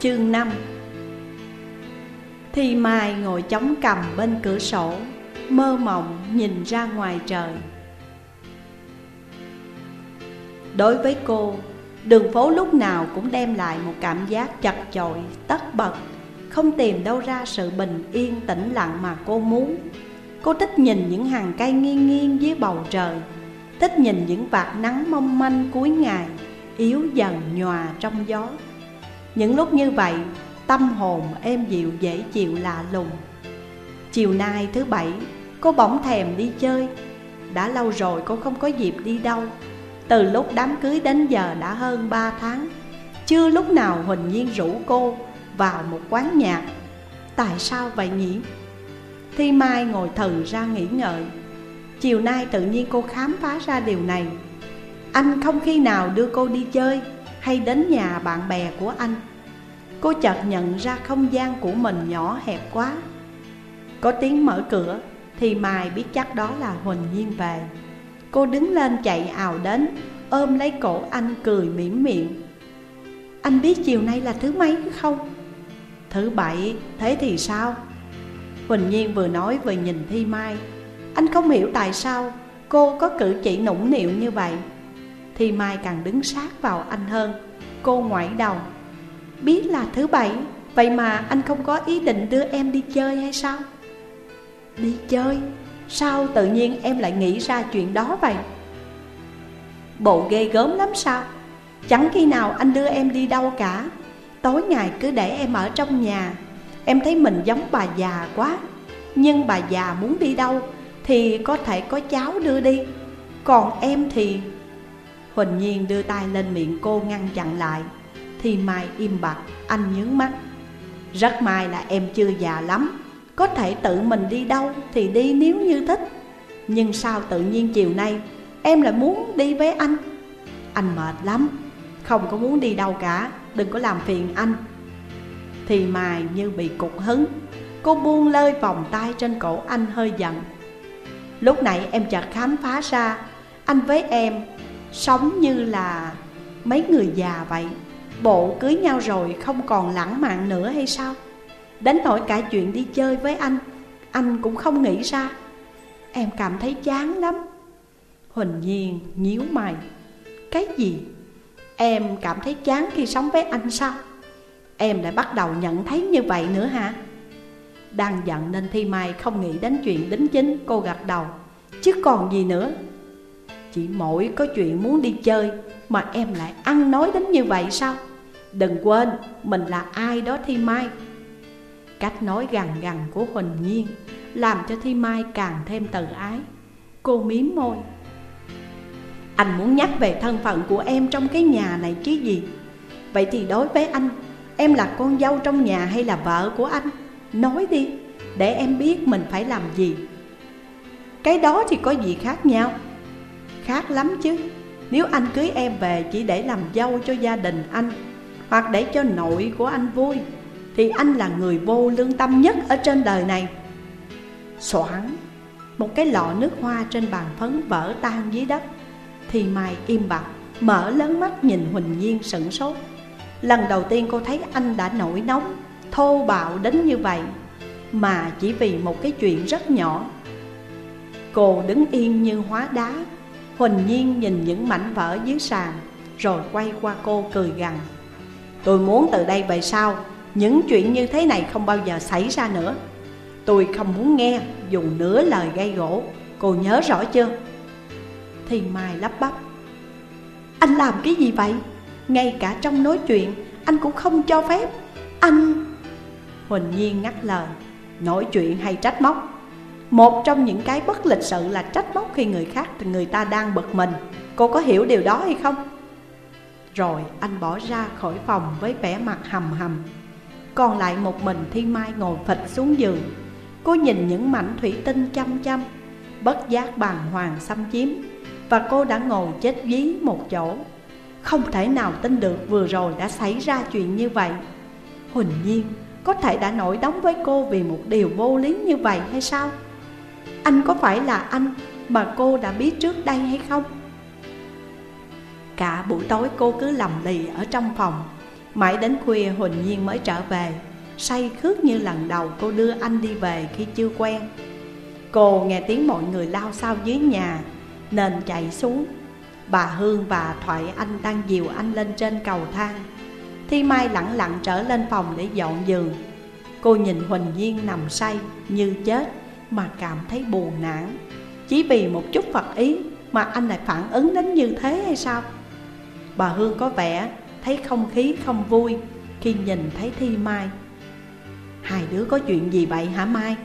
Chương 5 Thi Mai ngồi chống cầm bên cửa sổ Mơ mộng nhìn ra ngoài trời. Đối với cô, đường phố lúc nào cũng đem lại một cảm giác chật chội, tất bật Không tìm đâu ra sự bình yên tĩnh lặng mà cô muốn. Cô thích nhìn những hàng cây nghiêng nghiêng dưới bầu trời Thích nhìn những vạt nắng mong manh cuối ngày Yếu dần nhòa trong gió. Những lúc như vậy, Tâm hồn êm dịu dễ chịu lạ lùng. Chiều nay thứ bảy, Cô bỗng thèm đi chơi. Đã lâu rồi cô không có dịp đi đâu. Từ lúc đám cưới đến giờ đã hơn ba tháng. Chưa lúc nào Huỳnh Nhiên rủ cô vào một quán nhạc. Tại sao vậy nhỉ? Thi Mai ngồi thừ ra nghĩ ngợi. Chiều nay tự nhiên cô khám phá ra điều này. Anh không khi nào đưa cô đi chơi. Hay đến nhà bạn bè của anh. Cô chợt nhận ra không gian của mình nhỏ hẹp quá. Có tiếng mở cửa Thì Mai biết chắc đó là Huỳnh Nhiên về. Cô đứng lên chạy ào đến Ôm lấy cổ anh cười mỉm miệng. Anh biết chiều nay là thứ mấy không? Thứ bảy, thế thì sao? Huỳnh Nhiên vừa nói vừa nhìn Thi Mai. Anh không hiểu tại sao cô có cử chỉ nũng nịu như vậy thì Mai càng đứng sát vào anh hơn Cô ngoại đầu Biết là thứ bảy, Vậy mà anh không có ý định đưa em đi chơi hay sao? Đi chơi? Sao tự nhiên em lại nghĩ ra chuyện đó vậy? Bộ ghê gớm lắm sao? Chẳng khi nào anh đưa em đi đâu cả Tối ngày cứ để em ở trong nhà Em thấy mình giống bà già quá Nhưng bà già muốn đi đâu Thì có thể có cháu đưa đi Còn em thì Huỳnh Nhiên đưa tay lên miệng cô ngăn chặn lại. Thì Mai im bặt, Anh nhướng mắt. Rất may là em chưa già lắm, Có thể tự mình đi đâu thì đi nếu như thích. Nhưng sao tự nhiên chiều nay Em lại muốn đi với anh? Anh mệt lắm, Không có muốn đi đâu cả, Đừng có làm phiền anh. Thì Mai như bị cục hứng, Cô buông lơi vòng tay trên cổ anh hơi giận. Lúc nãy em chợt khám phá ra, Anh với em sống như là mấy người già vậy. Bộ cưới nhau rồi không còn lãng mạn nữa hay sao? Đến nỗi cả chuyện đi chơi với anh Anh cũng không nghĩ ra. Em cảm thấy chán lắm. Huỳnh Nhiên nhíu mày. Cái gì? Em cảm thấy chán khi sống với anh sao? Em lại bắt đầu nhận thấy như vậy nữa hả? Đang giận nên Thi Mai không nghĩ đến chuyện đính chính, Cô gật đầu. Chứ còn gì nữa. Chỉ mỗi có chuyện muốn đi chơi Mà em lại ăn nói đến như vậy sao? Đừng quên, mình là ai đó Thi Mai. Cách nói gằn gằn của Huỳnh Nhiên Làm cho Thi Mai càng thêm tự ái. Cô miếm môi. Anh muốn nhắc về thân phận của em trong cái nhà này chứ gì? Vậy thì đối với anh, Em là con dâu trong nhà hay là vợ của anh? Nói đi, Để em biết mình phải làm gì. Cái đó thì có gì khác nhau? Khác lắm chứ. Nếu anh cưới em về chỉ để làm dâu cho gia đình anh, Hoặc để cho nội của anh vui, Thì anh là người vô lương tâm nhất ở trên đời này. Soảng, Một cái lọ nước hoa trên bàn phấn vỡ tan dưới đất, Thì Mai im bặt, Mở lớn mắt nhìn Huỳnh Nhiên sửng sốt. Lần đầu tiên cô thấy anh đã nổi nóng, Thô bạo đến như vậy, Mà chỉ vì một cái chuyện rất nhỏ. Cô đứng yên như hóa đá Huỳnh nhiên nhìn những mảnh vỡ dưới sàn, Rồi quay qua cô cười gằn. Tôi muốn từ đây về sau, Những chuyện như thế này không bao giờ xảy ra nữa. Tôi không muốn nghe dùng nửa lời gây gỗ, Cô nhớ rõ chưa? Thì Mai lắp bắp. Anh làm cái gì vậy? Ngay cả trong nói chuyện, Anh cũng không cho phép. Anh Huỳnh Nhiên ngắt lời. Nói chuyện hay trách móc một trong những cái bất lịch sự là trách móc khi người khác, thì người ta đang bực mình. Cô có hiểu điều đó hay không? Rồi, anh bỏ ra khỏi phòng với vẻ mặt hầm hầm. Còn lại một mình Thiên Mai ngồi phịch xuống giường. Cô nhìn những mảnh thủy tinh chăm chăm, Bất giác bàng hoàng xâm chiếm. Và cô đã ngồi chết dí một chỗ. Không thể nào tin được vừa rồi đã xảy ra chuyện như vậy. Huỳnh Nhiên, có thể đã nổi nóng với cô vì một điều vô lý như vậy hay sao? Anh có phải là anh mà cô đã biết trước đây hay không? Cả buổi tối cô cứ lầm lì ở trong phòng. Mãi đến khuya Huỳnh Nhiên mới trở về. Say khước như lần đầu cô đưa anh đi về khi chưa quen. Cô nghe tiếng mọi người lao sao dưới nhà, Nên chạy xuống. Bà Hương và Thoại Anh đang dìu anh lên trên cầu thang. Thi Mai lặng lặng trở lên phòng để dọn giường. Cô nhìn Huỳnh Nhiên nằm say như chết. Mà cảm thấy buồn nản. Chỉ vì một chút Phật ý mà anh lại phản ứng đến như thế hay sao? Bà Hương có vẻ thấy không khí không vui Khi nhìn thấy Thi Mai. Hai đứa có chuyện gì vậy hả Mai?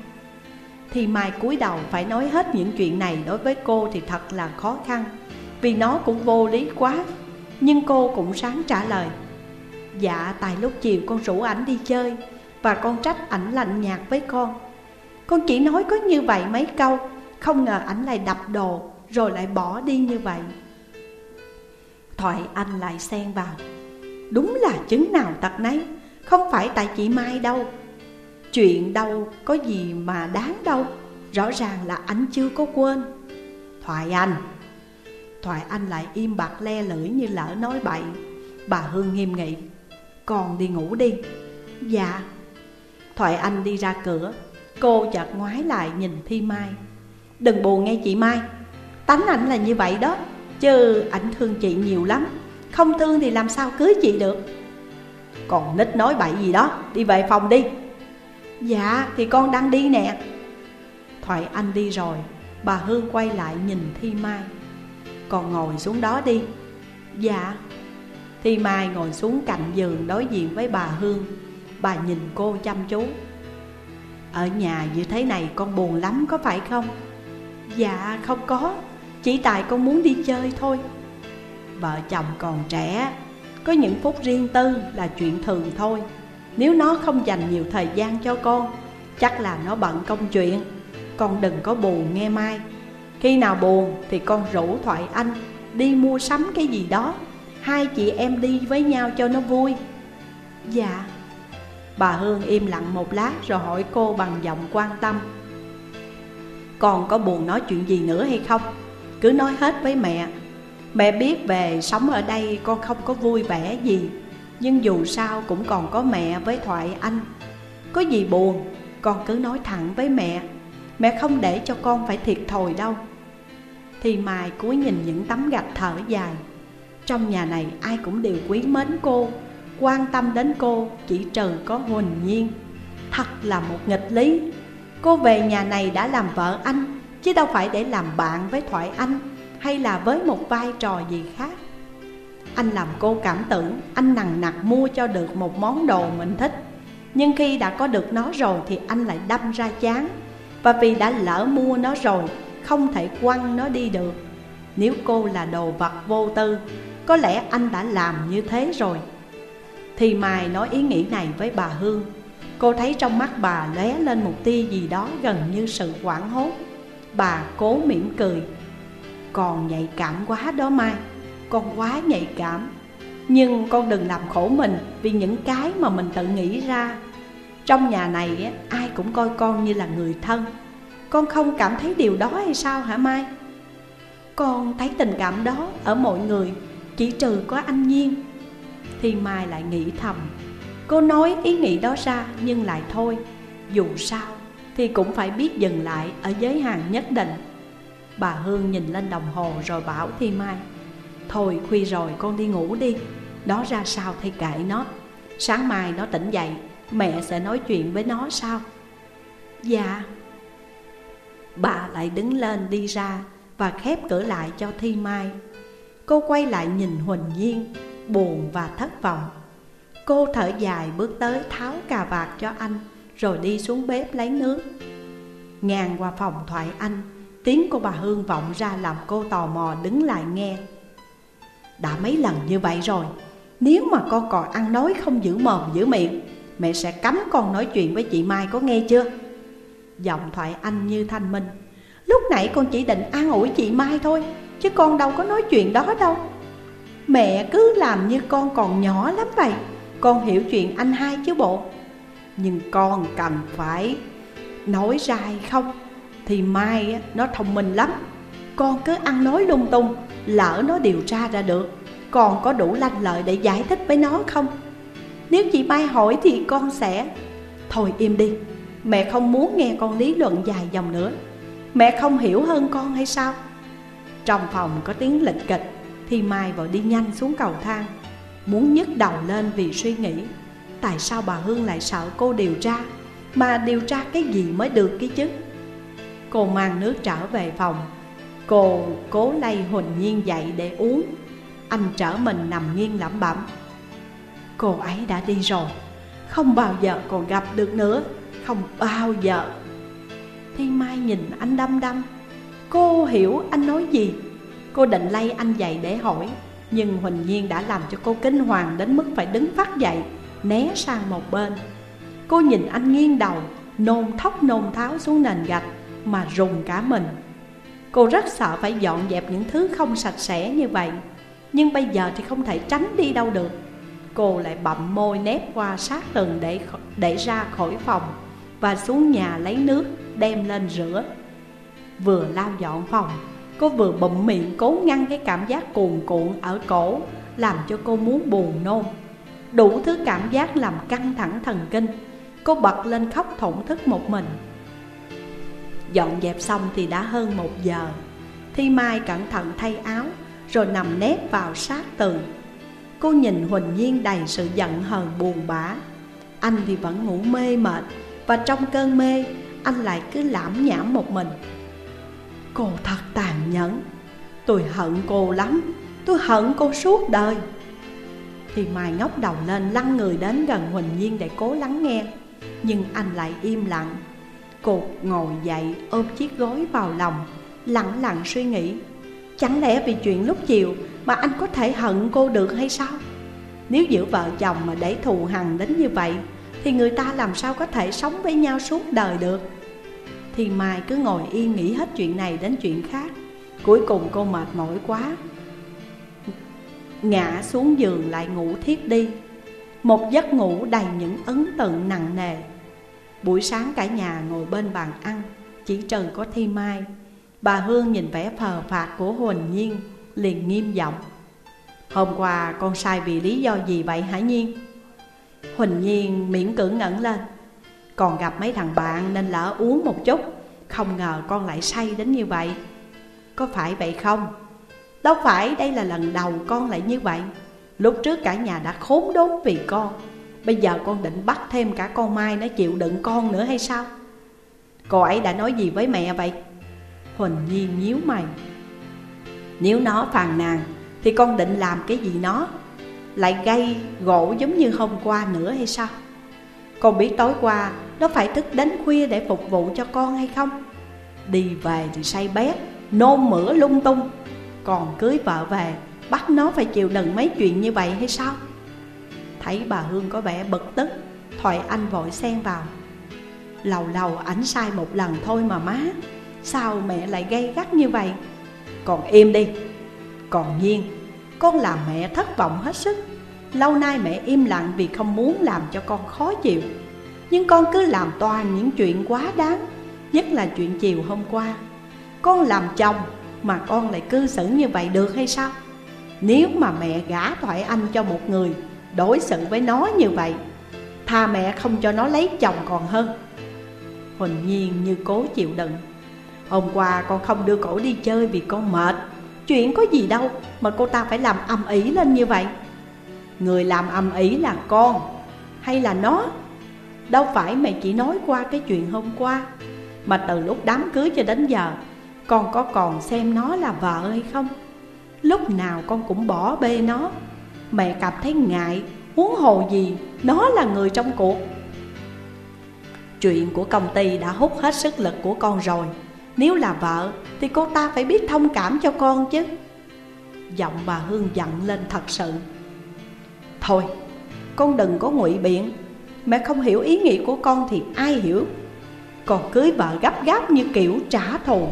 Thi Mai cúi đầu phải nói hết những chuyện này đối với cô thì thật là khó khăn, Vì nó cũng vô lý quá, Nhưng cô cũng sáng trả lời. Dạ tại lúc chiều con rủ ảnh đi chơi Và con trách ảnh lạnh nhạt với con. Con chỉ nói có như vậy mấy câu, Không ngờ ảnh lại đập đồ, Rồi lại bỏ đi như vậy. Thoại Anh lại xen vào. Đúng là chứng nào tật nấy, Không phải tại chị Mai đâu. Chuyện đâu có gì mà đáng đâu, Rõ ràng là anh chưa có quên. Thoại Anh. Thoại Anh lại im bặt le lưỡi như lỡ nói bậy. Bà Hương nghiêm nghị. Con đi ngủ đi. Dạ. Thoại Anh đi ra cửa. Cô chợt ngoái lại nhìn Thi Mai. Đừng buồn nghe chị Mai, Tánh ảnh là như vậy đó, Chứ ảnh thương chị nhiều lắm, Không thương thì làm sao cưới chị được? Còn nít nói bậy gì đó, Đi về phòng đi. Dạ thì con đang đi nè. Thoại Anh đi rồi, Bà Hương quay lại nhìn Thi Mai. Con ngồi xuống đó đi. Dạ. Thi Mai ngồi xuống cạnh giường đối diện với bà Hương. Bà nhìn cô chăm chú. Ở nhà như thế này con buồn lắm, có phải không? Dạ không có. Chỉ tại con muốn đi chơi thôi. Vợ chồng còn trẻ, Có những phút riêng tư là chuyện thường thôi. Nếu nó không dành nhiều thời gian cho con, Chắc là nó bận công chuyện. Con đừng có buồn nghe Mai. Khi nào buồn thì con rủ Thoại Anh Đi mua sắm cái gì đó. Hai chị em đi với nhau cho nó vui. Dạ. Bà Hương im lặng một lát rồi hỏi cô bằng giọng quan tâm. Con có buồn nói chuyện gì nữa hay không? Cứ nói hết với mẹ. Mẹ biết về sống ở đây con không có vui vẻ gì, Nhưng dù sao cũng còn có mẹ với Thoại Anh. Có gì buồn, con cứ nói thẳng với mẹ. Mẹ không để cho con phải thiệt thòi đâu. Thì Mai cúi nhìn những tấm gạch thở dài. Trong nhà này ai cũng đều quý mến cô. Quan tâm đến cô chỉ trừ có Huỳnh Nhiên. Thật là một nghịch lý. Cô về nhà này đã làm vợ anh, Chứ đâu phải để làm bạn với Thoại Anh Hay là với một vai trò gì khác. Anh làm cô cảm tưởng Anh nằng nặc mua cho được một món đồ mình thích. Nhưng khi đã có được nó rồi Thì anh lại đâm ra chán. Và vì đã lỡ mua nó rồi, Không thể quăng nó đi được. Nếu cô là đồ vật vô tư, Có lẽ anh đã làm như thế rồi. Thì Mai nói ý nghĩ này với bà Hương. Cô thấy trong mắt bà lóe lên một tia gì đó gần như sự quảng hốt. Bà cố mỉm cười. Còn nhạy cảm quá đó Mai, Con quá nhạy cảm. Nhưng con đừng làm khổ mình Vì những cái mà mình tự nghĩ ra. Trong nhà này ai cũng coi con như là người thân. Con không cảm thấy điều đó hay sao hả Mai? Con thấy tình cảm đó ở mọi người, Chỉ trừ có anh Nhiên. Thì Mai lại nghĩ thầm. Cô nói ý nghĩ đó ra nhưng lại thôi. Dù sao thì cũng phải biết dừng lại ở giới hạn nhất định. Bà Hương nhìn lên đồng hồ rồi bảo Thi Mai, Thôi khuya rồi con đi ngủ đi Đó ra sao thì kệ nó. Sáng mai nó tỉnh dậy, Mẹ sẽ nói chuyện với nó sao? Dạ. Bà lại đứng lên đi ra Và khép cửa lại cho Thi Mai. Cô quay lại nhìn Huỳnh Nhiên Buồn và thất vọng. Cô thở dài bước tới tháo cà vạt cho anh, Rồi đi xuống bếp lấy nước. Ngang qua phòng thoại anh, Tiếng của bà Hương vọng ra làm cô tò mò đứng lại nghe. Đã mấy lần như vậy rồi, Nếu mà con còn ăn nói không giữ mồm, giữ miệng, Mẹ sẽ cấm con nói chuyện với chị Mai có nghe chưa? Giọng thoại anh như thanh minh. Lúc nãy con chỉ định an ủi chị Mai thôi, Chứ con đâu có nói chuyện đó đâu. Mẹ cứ làm như con còn nhỏ lắm vậy. Con hiểu chuyện anh hai chứ bộ. Nhưng con cần phải nói ra hay không Thì mai nó thông minh lắm. Con cứ ăn nói lung tung, Lỡ nó điều tra ra được Còn có đủ lanh lợi để giải thích với nó không? Nếu chị Mai hỏi thì con sẽ, Thôi im đi, Mẹ không muốn nghe con lý luận dài dòng nữa. Mẹ không hiểu hơn con hay sao? Trong phòng có tiếng lịch kịch. Thì Mai vội đi nhanh xuống cầu thang. Muốn nhức đầu lên vì suy nghĩ, Tại sao bà Hương lại sợ cô điều tra? Mà điều tra cái gì mới được cái chứ? Cô mang nước trở về phòng. Cô cố lay Huỳnh Nhiên dậy để uống. Anh trở mình nằm nghiêng lẩm bẩm. Cô ấy đã đi rồi, Không bao giờ còn gặp được nữa, Không bao giờ. Thi Mai nhìn anh đăm đăm. Cô hiểu anh nói gì? Cô định lay anh dậy để hỏi Nhưng Huỳnh Nhiên đã làm cho cô kinh hoàng Đến mức phải đứng phát dậy Né sang một bên. Cô nhìn anh nghiêng đầu Nôn thóc nôn tháo xuống nền gạch Mà rùng cả mình. Cô rất sợ phải dọn dẹp những thứ không sạch sẽ như vậy Nhưng bây giờ thì không thể tránh đi đâu được. Cô lại bậm môi nép qua sát tường để, để ra khỏi phòng Và xuống nhà lấy nước đem lên rửa. Vừa lau dọn phòng Cô vừa bụm miệng cố ngăn cái cảm giác cuồn cuộn ở cổ, Làm cho cô muốn buồn nôn. Đủ thứ cảm giác làm căng thẳng thần kinh, Cô bật lên khóc thổn thức một mình. Dọn dẹp xong thì đã hơn một giờ. Thi Mai cẩn thận thay áo, Rồi nằm nép vào sát tường. Cô nhìn Huỳnh Nhiên đầy sự giận hờn buồn bã. Anh thì vẫn ngủ mê mệt, Và trong cơn mê, anh lại cứ lãm nhảm một mình. Cô thật tàn nhẫn. Tôi hận cô lắm. Tôi hận cô suốt đời. Thì Mai ngóc đầu lên lăn người đến gần Huỳnh Nhiên để cố lắng nghe. Nhưng anh lại im lặng. Cô ngồi dậy, ôm chiếc gối vào lòng, Lặng lặng suy nghĩ. Chẳng lẽ vì chuyện lúc chiều mà anh có thể hận cô được hay sao? Nếu giữa vợ chồng mà để thù hằn đến như vậy, Thì người ta làm sao có thể sống với nhau suốt đời được? Thì Mai cứ ngồi yên nghĩ hết chuyện này đến chuyện khác. Cuối cùng cô mệt mỏi quá. Ngã xuống giường lại ngủ thiếp đi. Một giấc ngủ đầy những ấn tượng nặng nề. Buổi sáng cả nhà ngồi bên bàn ăn, Chỉ trừ có Thi Mai. Bà Hương nhìn vẻ phờ phạt của Huỳnh Nhiên, Liền nghiêm giọng. Hôm qua con sai vì lý do gì vậy hả Nhiên? Huỳnh Nhiên miễn cưỡng ngẩng lên. Còn gặp mấy thằng bạn nên lỡ uống một chút. Không ngờ con lại say đến như vậy. Có phải vậy không? Đâu phải, đây là lần đầu con lại như vậy. Lúc trước cả nhà đã khốn đốn vì con. Bây giờ con định bắt thêm cả con Mai nó chịu đựng con nữa hay sao? Cô ấy đã nói gì với mẹ vậy? Huỳnh Nhiên nhíu mày. Nếu nó phàn nàn, Thì con định làm cái gì nó? Lại gây gỗ giống như hôm qua nữa hay sao? Con biết tối qua Nó phải thức đến khuya để phục vụ cho con hay không? Đi về thì say bét Nôn mửa lung tung. Còn cưới vợ về, Bắt nó phải chịu đựng mấy chuyện như vậy hay sao? Thấy bà Hương có vẻ bực tức, Thoại Anh vội xen vào. Lầu lầu ảnh sai một lần thôi mà má, Sao mẹ lại gây gắt như vậy? Còn im đi. Còn nhiên, Con làm mẹ thất vọng hết sức. Lâu nay mẹ im lặng vì không muốn làm cho con khó chịu. Nhưng con cứ làm toàn những chuyện quá đáng, Nhất là chuyện chiều hôm qua. Con làm chồng mà con lại cư xử như vậy được hay sao? Nếu mà mẹ gả thoại anh cho một người Đối xử với nó như vậy, Tha mẹ không cho nó lấy chồng còn hơn. Huỳnh Nhiên như cố chịu đựng. Hôm qua con không đưa cổ đi chơi vì con mệt. Chuyện có gì đâu mà cô ta phải làm âm ỉ lên như vậy. Người làm âm ý là con. Hay là nó? Đâu phải mẹ chỉ nói qua cái chuyện hôm qua, Mà từ lúc đám cưới cho đến giờ, Con có còn xem nó là vợ hay không? Lúc nào con cũng bỏ bê nó. Mẹ cảm thấy ngại, Huống hồ gì Nó là người trong cuộc. Chuyện của công ty đã hút hết sức lực của con rồi. Nếu là vợ, thì cô ta phải biết thông cảm cho con chứ. Giọng bà Hương giận lên thật sự. Thôi con đừng có ngụy biện. Mẹ không hiểu ý nghĩ của con thì ai hiểu? Còn cưới vợ gấp gáp như kiểu trả thù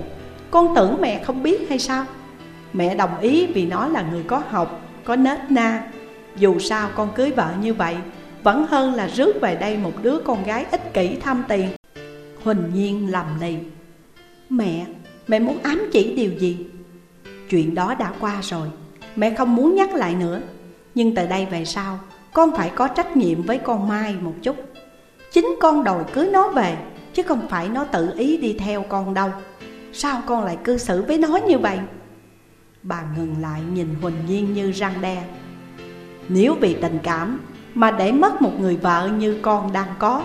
Con tưởng mẹ không biết hay sao? Mẹ đồng ý vì nó là người có học, có nết na. Dù sao con cưới vợ như vậy Vẫn hơn là rước về đây một đứa con gái ích kỷ tham tiền. Huỳnh nhiên lầm lì. Mẹ, mẹ muốn ám chỉ điều gì? Chuyện đó đã qua rồi Mẹ không muốn nhắc lại nữa. Nhưng từ đây về sau, Con phải có trách nhiệm với con Mai một chút. Chính con đòi cưới nó về, Chứ không phải nó tự ý đi theo con đâu. Sao con lại cư xử với nó như vậy? Bà ngừng lại nhìn Huỳnh Nhiên như răng đe. Nếu vì tình cảm mà để mất một người vợ như con đang có,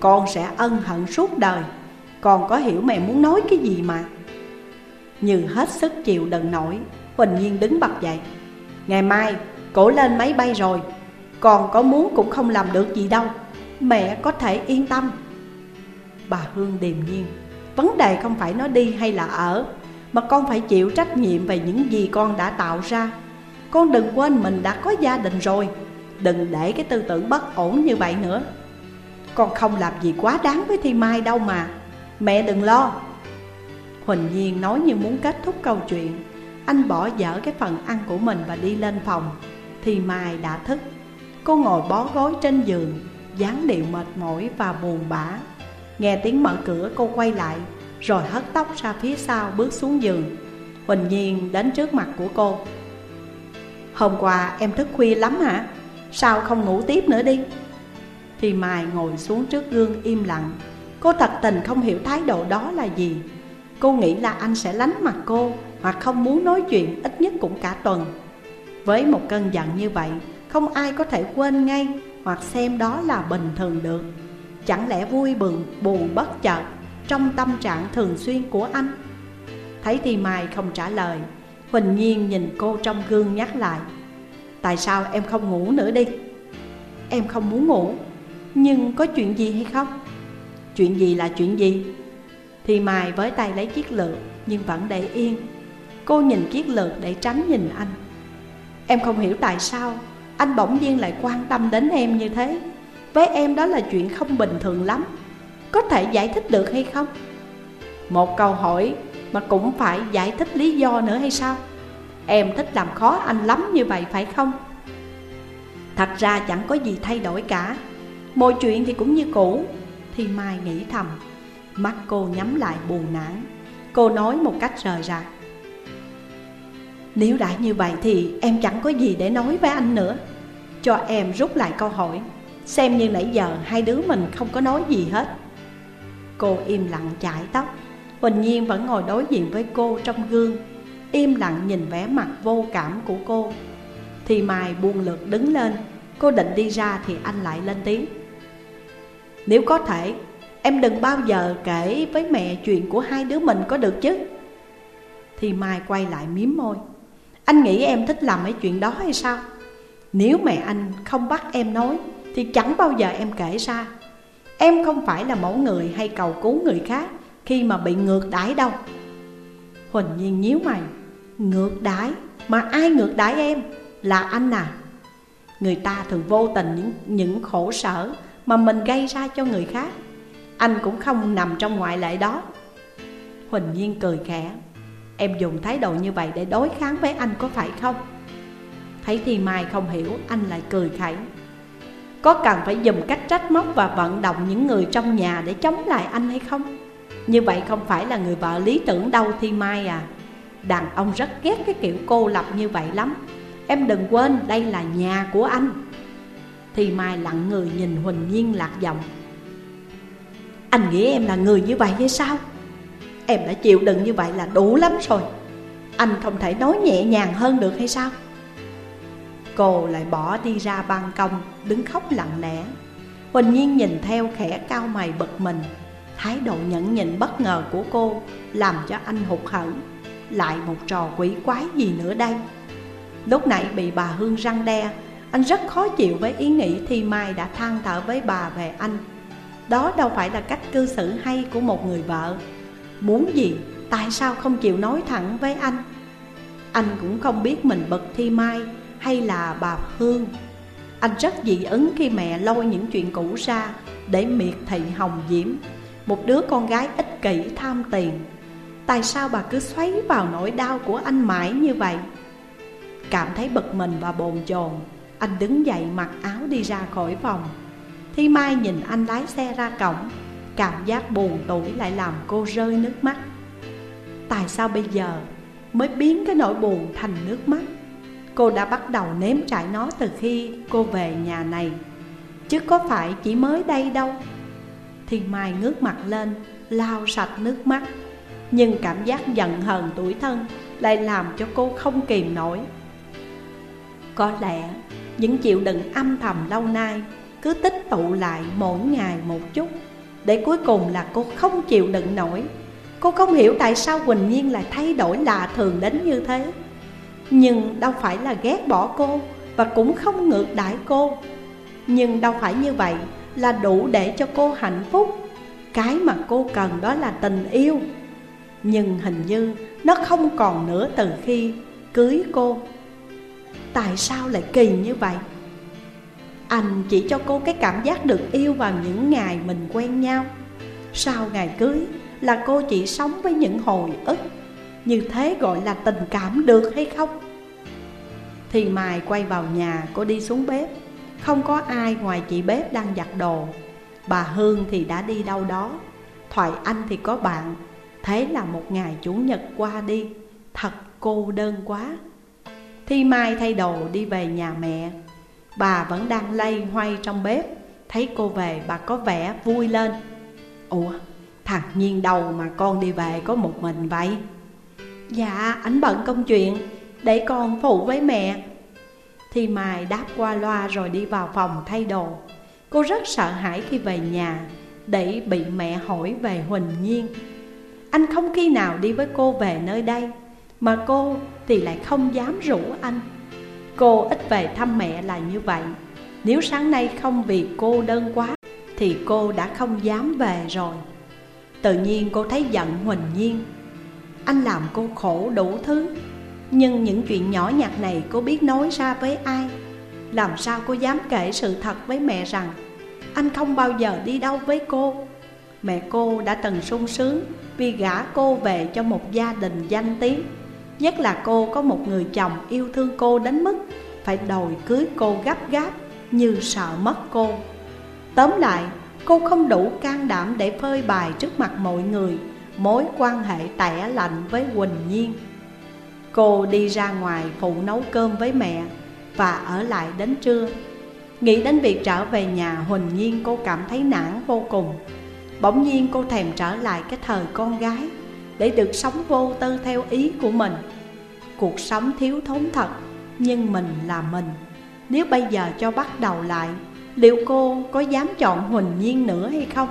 Con sẽ ân hận suốt đời. Con có hiểu mẹ muốn nói cái gì mà? Như hết sức chịu đựng nổi, Huỳnh Nhiên đứng bật dậy. Ngày mai cổ lên máy bay rồi. Còn có muốn cũng không làm được gì đâu. Mẹ có thể yên tâm. Bà Hương điềm nhiên. Vấn đề không phải nó đi hay là ở, Mà con phải chịu trách nhiệm về những gì con đã tạo ra. Con đừng quên mình đã có gia đình rồi. Đừng để cái tư tưởng bất ổn như vậy nữa. Con không làm gì quá đáng với Thi Mai đâu mà. Mẹ đừng lo. Huỳnh Nhiên nói như muốn kết thúc câu chuyện. Anh bỏ dở cái phần ăn của mình và đi lên phòng thì Mai đã thức. Cô ngồi bó gối trên giường, dáng điệu mệt mỏi và buồn bã. Nghe tiếng mở cửa, cô quay lại, Rồi hất tóc ra phía sau bước xuống giường. Huỳnh Nhiên đến trước mặt của cô. Hôm qua em thức khuya lắm hả? Sao không ngủ tiếp nữa đi? Thì Mai ngồi xuống trước gương im lặng. Cô thật tình không hiểu thái độ đó là gì. Cô nghĩ là anh sẽ lánh mặt cô Hoặc không muốn nói chuyện ít nhất cũng cả tuần. Với một cơn giận như vậy, Không ai có thể quên ngay Hoặc xem đó là bình thường được. Chẳng lẽ vui bừng, buồn, bất chợt Trong tâm trạng thường xuyên của anh? Thấy thì Mai không trả lời, Huỳnh Nhiên nhìn cô trong gương nhắc lại, Tại sao em không ngủ nữa đi? Em không muốn ngủ. Nhưng có chuyện gì hay không? Chuyện gì là chuyện gì? Thì Mai với tay lấy chiếc lược Nhưng vẫn để yên. Cô nhìn chiếc lược để tránh nhìn anh. Em không hiểu tại sao Anh bỗng nhiên lại quan tâm đến em như thế. Với em đó là chuyện không bình thường lắm. Có thể giải thích được hay không? Một câu hỏi mà cũng phải giải thích lý do nữa hay sao? Em thích làm khó anh lắm như vậy phải không? Thật ra chẳng có gì thay đổi cả. Mọi chuyện thì cũng như cũ. Thì Mai nghĩ thầm, Mắt cô nhắm lại buồn nản. Cô nói một cách rời rạc. Nếu đã như vậy thì em chẳng có gì để nói với anh nữa. Cho em rút lại câu hỏi, Xem như nãy giờ hai đứa mình không có nói gì hết. Cô im lặng chải tóc. Huỳnh Nhiên vẫn ngồi đối diện với cô trong gương, Im lặng nhìn vẻ mặt vô cảm của cô. Thì Mai buông lượt đứng lên, Cô định đi ra thì anh lại lên tiếng. Nếu có thể, Em đừng bao giờ kể với mẹ chuyện của hai đứa mình có được chứ. Thì Mai quay lại miếm môi. Anh nghĩ em thích làm mấy chuyện đó hay sao? Nếu mẹ anh không bắt em nói Thì chẳng bao giờ em kể ra. Em không phải là mẫu người hay cầu cứu người khác Khi mà bị ngược đãi đâu. Huỳnh Nhiên nhíu mày. Ngược đãi? Mà ai ngược đãi em? Là anh à? Người ta thường vô tình những, những khổ sở Mà mình gây ra cho người khác. Anh cũng không nằm trong ngoại lệ đó. Huỳnh Nhiên cười khẽ. Em dùng thái độ như vậy để đối kháng với anh có phải không? Thấy thì Mai không hiểu, anh lại cười khẩy Có cần phải dùng cách trách móc và vận động những người trong nhà để chống lại anh hay không? Như vậy không phải là người vợ lý tưởng đâu, Thi Mai à Đàn ông rất ghét cái kiểu cô lập như vậy lắm Em đừng quên, đây là nhà của anh Thì Mai lặng người nhìn Huỳnh Nhiên lạc giọng Anh nghĩ em là người như vậy hay sao? Em đã chịu đựng như vậy là đủ lắm rồi. Anh không thể nói nhẹ nhàng hơn được hay sao? Cô lại bỏ đi ra ban công, Đứng khóc lặng lẽ. Huỳnh Nhiên nhìn theo khẽ cao mày bực mình. Thái độ nhẫn nhịn bất ngờ của cô Làm cho anh hụt hẫng. Lại một trò quỷ quái gì nữa đây? Lúc nãy bị bà Hương răng đe, Anh rất khó chịu với ý nghĩ Thi Mai đã than thở với bà về anh. Đó đâu phải là cách cư xử hay của một người vợ. Muốn gì, tại sao không chịu nói thẳng với anh? Anh cũng không biết mình bật Thi Mai hay là bà Hương Anh rất dị ứng khi mẹ lôi những chuyện cũ ra Để miệt thị Hồng Diễm. Một đứa con gái ích kỷ tham tiền. Tại sao bà cứ xoáy vào nỗi đau của anh mãi như vậy? Cảm thấy bực mình và bồn chồn Anh đứng dậy mặc áo đi ra khỏi phòng. Thi Mai nhìn anh lái xe ra cổng. Cảm giác buồn tủi lại làm cô rơi nước mắt. Tại sao bây giờ mới biến cái nỗi buồn thành nước mắt? Cô đã bắt đầu nếm trải nó từ khi cô về nhà này. Chứ có phải chỉ mới đây đâu. Thì Mai ngước mặt lên, lau sạch nước mắt. Nhưng cảm giác giận hờn tuổi thân lại làm cho cô không kìm nổi. Có lẽ những chịu đựng âm thầm lâu nay cứ tích tụ lại mỗi ngày một chút. Để cuối cùng là cô không chịu đựng nổi. Cô không hiểu tại sao Quỳnh Nhiên lại thay đổi lạ thường đến như thế. Nhưng đâu phải là ghét bỏ cô Và cũng không ngược đãi cô. Nhưng đâu phải như vậy là đủ để cho cô hạnh phúc. Cái mà cô cần đó là tình yêu. Nhưng hình như nó không còn nữa từ khi cưới cô. Tại sao lại kỳ như vậy? Anh chỉ cho cô cái cảm giác được yêu vào những ngày mình quen nhau. Sau ngày cưới là cô chỉ sống với những hồi ức. Như thế gọi là tình cảm được hay không? Thì Mai quay vào nhà, cô đi xuống bếp. Không có ai ngoài chị bếp đang giặt đồ. Bà Hương thì đã đi đâu đó. Thoại Anh thì có bạn. Thế là một ngày Chủ nhật qua đi. Thật cô đơn quá. Thi Mai thay đồ đi về nhà mẹ. Bà vẫn đang lay hoay trong bếp. Thấy cô về, bà có vẻ vui lên. Ủa, thằng nhiên đầu mà con đi về có một mình vậy? Dạ ảnh bận công chuyện, Để con phụ với mẹ. Thì Mai đáp qua loa rồi đi vào phòng thay đồ. Cô rất sợ hãi khi về nhà, Để bị mẹ hỏi về Huỳnh Nhiên. Anh không khi nào đi với cô về nơi đây, Mà cô thì lại không dám rủ anh. Cô ít về thăm mẹ là như vậy. Nếu sáng nay không vì cô đơn quá, Thì cô đã không dám về rồi. Tự nhiên cô thấy giận Huỳnh Nhiên. Anh làm cô khổ đủ thứ, Nhưng những chuyện nhỏ nhặt này cô biết nói ra với ai? Làm sao cô dám kể sự thật với mẹ rằng, Anh không bao giờ đi đâu với cô. Mẹ cô đã từng sung sướng Vì gả cô về cho một gia đình danh tiếng. Nhất là cô có một người chồng yêu thương cô đến mức Phải đòi cưới cô gấp gáp như sợ mất cô. Tóm lại, cô không đủ can đảm để phơi bài trước mặt mọi người Mối quan hệ tẻ lạnh với Quỳnh Nhiên. Cô đi ra ngoài phụ nấu cơm với mẹ Và ở lại đến trưa. Nghĩ đến việc trở về nhà Huỳnh Nhiên cô cảm thấy nản vô cùng. Bỗng nhiên cô thèm trở lại cái thời con gái để được sống vô tư theo ý của mình. Cuộc sống thiếu thốn thật, Nhưng mình là mình. Nếu bây giờ cho bắt đầu lại, Liệu cô có dám chọn Huỳnh Nhiên nữa hay không?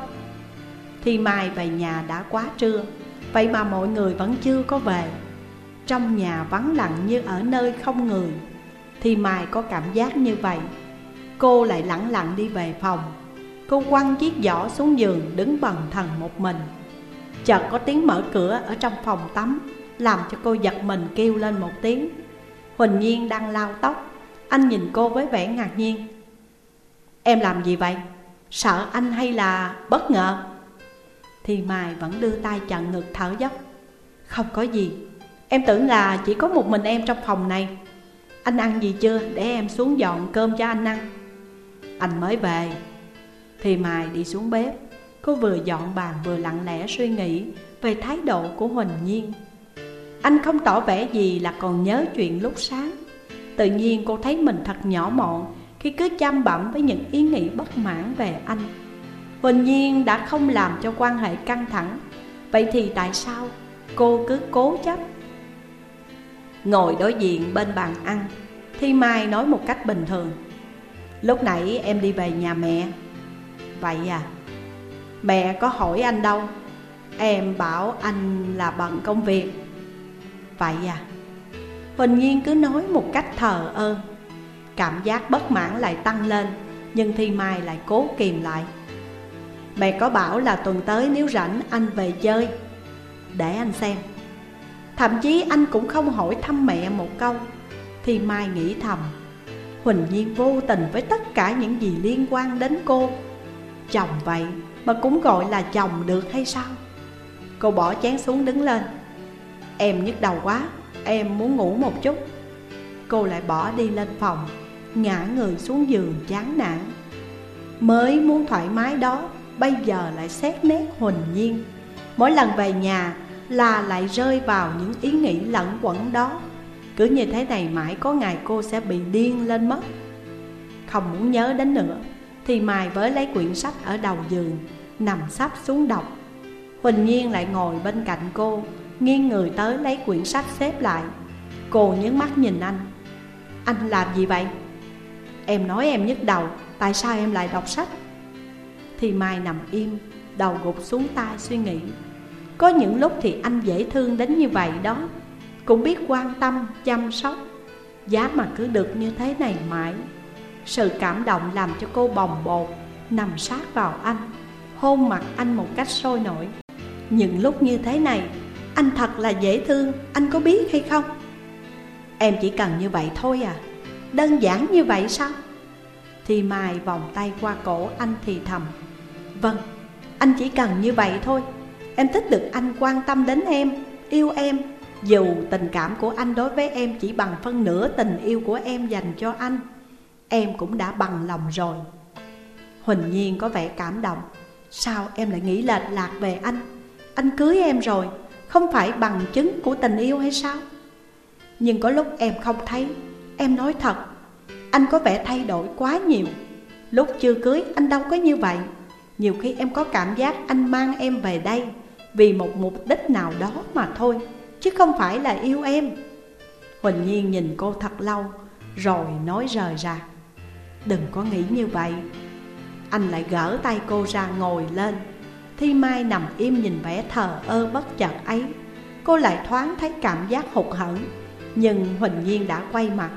Thì mai về nhà đã quá trưa, Vậy mà mọi người vẫn chưa có về. Trong nhà vắng lặng như ở nơi không người, Thì Mai có cảm giác như vậy. Cô lại lẳng lặng đi về phòng. Cô quăng chiếc giỏ xuống giường đứng bần thần một mình. Chợt có tiếng mở cửa ở trong phòng tắm, Làm cho cô giật mình kêu lên một tiếng. Huỳnh Nhiên đang lau tóc. Anh nhìn cô với vẻ ngạc nhiên. Em làm gì vậy? Sợ anh hay là bất ngờ? Thì mài vẫn đưa tay chặn ngực thở dốc. Không có gì. Em tưởng là chỉ có một mình em trong phòng này. Anh ăn gì chưa? Để em xuống dọn cơm cho anh ăn. Anh mới về. Thì mài đi xuống bếp. Cô vừa dọn bàn vừa lặng lẽ suy nghĩ về thái độ của Huỳnh Nhiên. Anh không tỏ vẻ gì là còn nhớ chuyện lúc sáng. Tự nhiên cô thấy mình thật nhỏ mọn khi cứ chăm bẩm với những ý nghĩ bất mãn về anh. Huỳnh Nhiên đã không làm cho quan hệ căng thẳng. Vậy thì tại sao cô cứ cố chấp? Ngồi đối diện bên bàn ăn, Thi Mai nói một cách bình thường. Lúc nãy em đi về nhà mẹ. Vậy à Mẹ có hỏi anh đâu? Em bảo anh là bận công việc. Vậy à? Huỳnh Nhiên cứ nói một cách thờ ơ. Cảm giác bất mãn lại tăng lên, Nhưng Thi Mai lại cố kìm lại. Mẹ có bảo là tuần tới nếu rảnh anh về chơi. Để anh xem. Thậm chí anh cũng không hỏi thăm mẹ một câu. Thi Mai nghĩ thầm. Huỳnh Nhiên vô tình với tất cả những gì liên quan đến cô. Chồng vậy mà cũng gọi là chồng được hay sao? Cô bỏ chén xuống đứng lên. Em nhức đầu quá, Em muốn ngủ một chút. Cô lại bỏ đi lên phòng, Ngã người xuống giường chán nản. Mới muốn thoải mái đó, Bây giờ lại xét nét huỳnh nhiên. Mỗi lần về nhà là lại rơi vào những ý nghĩ lẫn quẩn đó. Cứ như thế này mãi có ngày cô sẽ bị điên lên mất. Không muốn nhớ đến nữa. Thì Mai với lấy quyển sách ở đầu giường Nằm sắp xuống đọc Huỳnh Nhiên lại ngồi bên cạnh cô Nghiêng người tới lấy quyển sách xếp lại. Cô nhướng mắt nhìn anh. Anh làm gì vậy? Em nói em nhức đầu Tại sao em lại đọc sách? Thì Mai nằm im Đầu gục xuống tay suy nghĩ. Có những lúc thì anh dễ thương đến như vậy đó. Cũng biết quan tâm, chăm sóc. Giá mà cứ được như thế này mãi. Sự cảm động làm cho cô bồng bột Nằm sát vào anh Hôn mặt anh một cách sôi nổi Những lúc như thế này Anh thật là dễ thương Anh có biết hay không? Em chỉ cần như vậy thôi à Đơn giản như vậy sao? Thì Mai vòng tay qua cổ anh thì thầm Vâng, anh chỉ cần như vậy thôi Em thích được anh quan tâm đến em, yêu em Dù tình cảm của anh đối với em chỉ bằng phân nửa tình yêu của em dành cho anh Em cũng đã bằng lòng rồi. Huỳnh Nhiên có vẻ cảm động. Sao em lại nghĩ lệch lạc về anh? Anh cưới em rồi, Không phải bằng chứng của tình yêu hay sao? Nhưng có lúc em không thấy. Em nói thật, Anh có vẻ thay đổi quá nhiều. Lúc chưa cưới, anh đâu có như vậy. Nhiều khi em có cảm giác anh mang em về đây Vì một mục đích nào đó mà thôi, Chứ không phải là yêu em. Huỳnh Nhiên nhìn cô thật lâu, Rồi nói rời ra Đừng có nghĩ như vậy. Anh lại gỡ tay cô ra ngồi lên. Thi Mai nằm im nhìn vẻ thờ ơ bất chợt ấy. Cô lại thoáng thấy cảm giác hụt hẫng, Nhưng Huỳnh Nhiên đã quay mặt.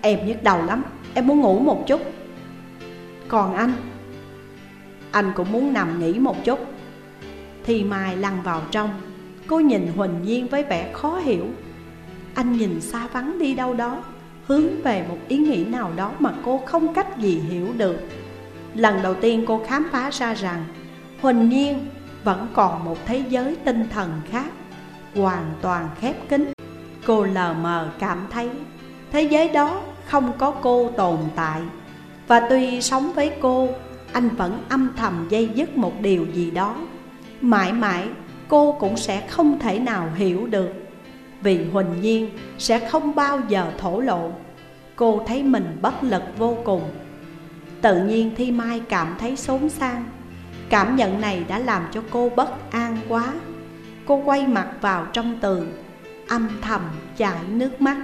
Em nhức đầu lắm, Em muốn ngủ một chút. Còn anh? Anh cũng muốn nằm nghỉ một chút. Thi Mai lăn vào trong. Cô nhìn Huỳnh Nhiên với vẻ khó hiểu. Anh nhìn xa vắng đi đâu đó. Hướng về một ý nghĩ nào đó mà cô không cách gì hiểu được. Lần đầu tiên cô khám phá ra rằng, Huỳnh Nhiên vẫn còn một thế giới tinh thần khác, Hoàn toàn khép kín. Cô lờ mờ cảm thấy Thế giới đó không có cô tồn tại. Và tuy sống với cô, Anh vẫn âm thầm dây dứt một điều gì đó. Mãi mãi, cô cũng sẽ không thể nào hiểu được. Vì Huỳnh Nhiên sẽ không bao giờ thổ lộ. Cô thấy mình bất lực vô cùng. Tự nhiên Thi Mai cảm thấy xốn sang Cảm nhận này đã làm cho cô bất an quá. Cô quay mặt vào trong tường, Âm thầm chảy nước mắt.